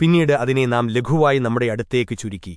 പിന്നീട് അതിനെ നാം ലഘുവായി നമ്മുടെ അടുത്തേക്ക് ചുരുക്കി.